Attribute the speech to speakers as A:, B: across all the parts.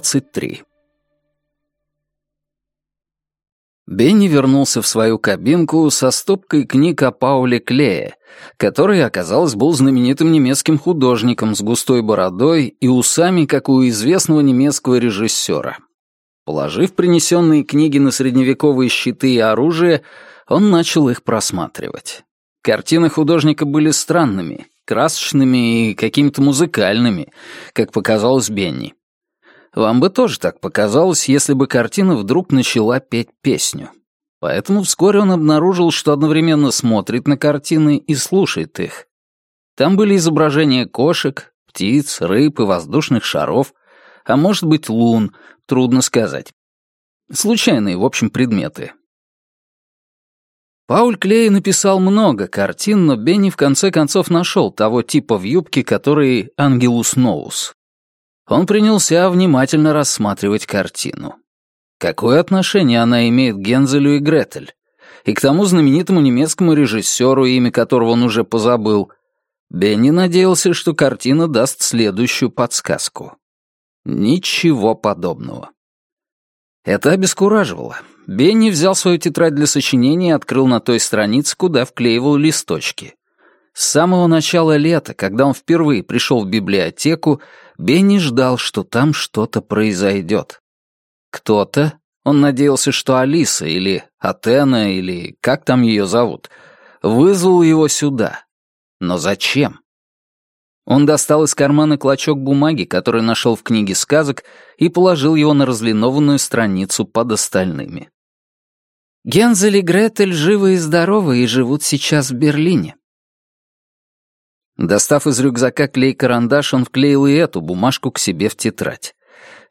A: 23 Бенни вернулся в свою кабинку со стопкой книг о Пауле Клее, который, оказалось, был знаменитым немецким художником с густой бородой и усами, как у известного немецкого режиссера. Положив принесенные книги на средневековые щиты и оружие, он начал их просматривать. Картины художника были странными, красочными и какими-то музыкальными, как показалось Бенни. Вам бы тоже так показалось, если бы картина вдруг начала петь песню. Поэтому вскоре он обнаружил, что одновременно смотрит на картины и слушает их. Там были изображения кошек, птиц, рыб и воздушных шаров, а может быть лун, трудно сказать. Случайные, в общем, предметы. Пауль Клей написал много картин, но Бенни в конце концов нашел того типа в юбке, который Ангелус Ноус. Он принялся внимательно рассматривать картину. Какое отношение она имеет к Гензелю и Гретель? И к тому знаменитому немецкому режиссеру, имя которого он уже позабыл. Бенни надеялся, что картина даст следующую подсказку. Ничего подобного. Это обескураживало. Бенни взял свою тетрадь для сочинения и открыл на той странице, куда вклеивал листочки. С самого начала лета, когда он впервые пришел в библиотеку, Бенни ждал, что там что-то произойдет. Кто-то, он надеялся, что Алиса или Атена или как там ее зовут, вызвал его сюда. Но зачем? Он достал из кармана клочок бумаги, который нашел в книге сказок, и положил его на разлинованную страницу под остальными. Гензель и Гретель живы и здоровы и живут сейчас в Берлине. Достав из рюкзака клей-карандаш, он вклеил и эту бумажку к себе в тетрадь.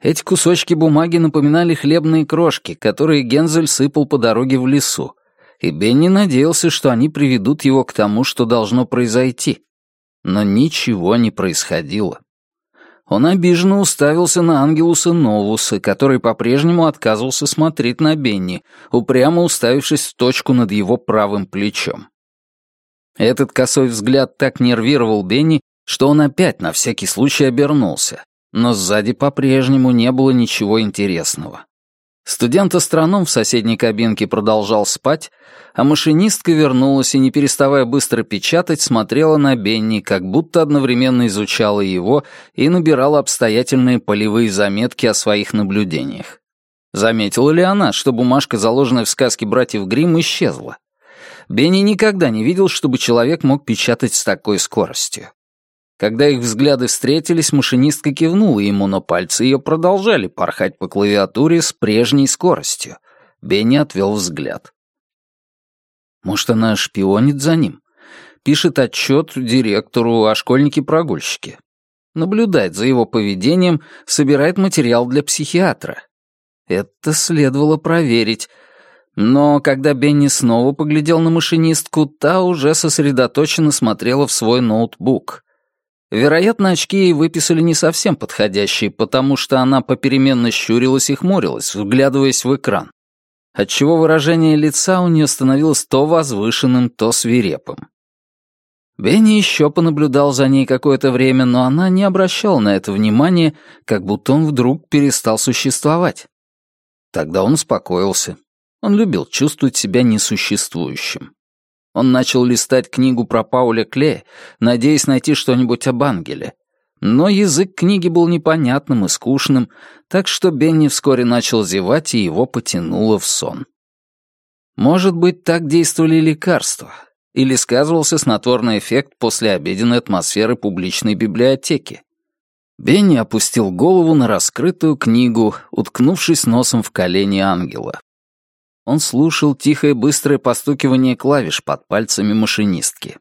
A: Эти кусочки бумаги напоминали хлебные крошки, которые Гензель сыпал по дороге в лесу, и Бенни надеялся, что они приведут его к тому, что должно произойти. Но ничего не происходило. Он обиженно уставился на Ангелуса Новуса, который по-прежнему отказывался смотреть на Бенни, упрямо уставившись в точку над его правым плечом. Этот косой взгляд так нервировал Бенни, что он опять на всякий случай обернулся. Но сзади по-прежнему не было ничего интересного. Студент-астроном в соседней кабинке продолжал спать, а машинистка вернулась и, не переставая быстро печатать, смотрела на Бенни, как будто одновременно изучала его и набирала обстоятельные полевые заметки о своих наблюдениях. Заметила ли она, что бумажка, заложенная в сказке братьев Гримм, исчезла? Бенни никогда не видел, чтобы человек мог печатать с такой скоростью. Когда их взгляды встретились, машинистка кивнула ему, но пальцы ее продолжали порхать по клавиатуре с прежней скоростью. Бенни отвел взгляд. Может, она шпионит за ним? Пишет отчет директору о школьнике-прогульщике. Наблюдает за его поведением, собирает материал для психиатра. Это следовало проверить, но когда Бенни снова поглядел на машинистку, та уже сосредоточенно смотрела в свой ноутбук. Вероятно, очки ей выписали не совсем подходящие, потому что она попеременно щурилась и хмурилась, вглядываясь в экран, отчего выражение лица у нее становилось то возвышенным, то свирепым. Бенни еще понаблюдал за ней какое-то время, но она не обращала на это внимания, как будто он вдруг перестал существовать. Тогда он успокоился. Он любил чувствовать себя несуществующим. Он начал листать книгу про Пауля Клея, надеясь найти что-нибудь об ангеле. Но язык книги был непонятным и скучным, так что Бенни вскоре начал зевать, и его потянуло в сон. Может быть, так действовали лекарства, или сказывался снотворный эффект после обеденной атмосферы публичной библиотеки. Бенни опустил голову на раскрытую книгу, уткнувшись носом в колени ангела. Он слушал тихое быстрое постукивание клавиш под пальцами машинистки.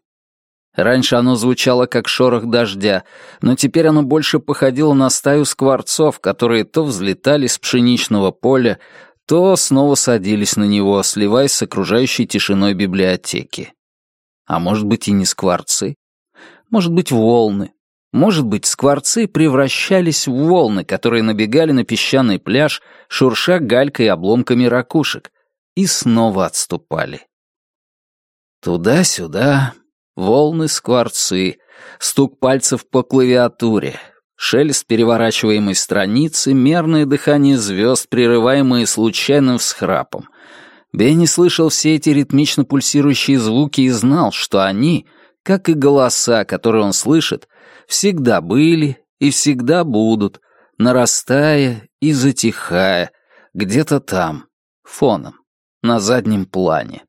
A: Раньше оно звучало как шорох дождя, но теперь оно больше походило на стаю скворцов, которые то взлетали с пшеничного поля, то снова садились на него, сливаясь с окружающей тишиной библиотеки. А может быть и не скворцы? Может быть волны? Может быть, скворцы превращались в волны, которые набегали на песчаный пляж, шурша галькой и обломками ракушек, и снова отступали. Туда-сюда, волны скворцы, стук пальцев по клавиатуре. Шелест переворачиваемой страницы, мерное дыхание звезд, прерываемые случайным всхрапом. Бенни слышал все эти ритмично пульсирующие звуки и знал, что они, как и голоса, которые он слышит, всегда были и всегда будут, нарастая и затихая, где-то там, фоном, на заднем плане.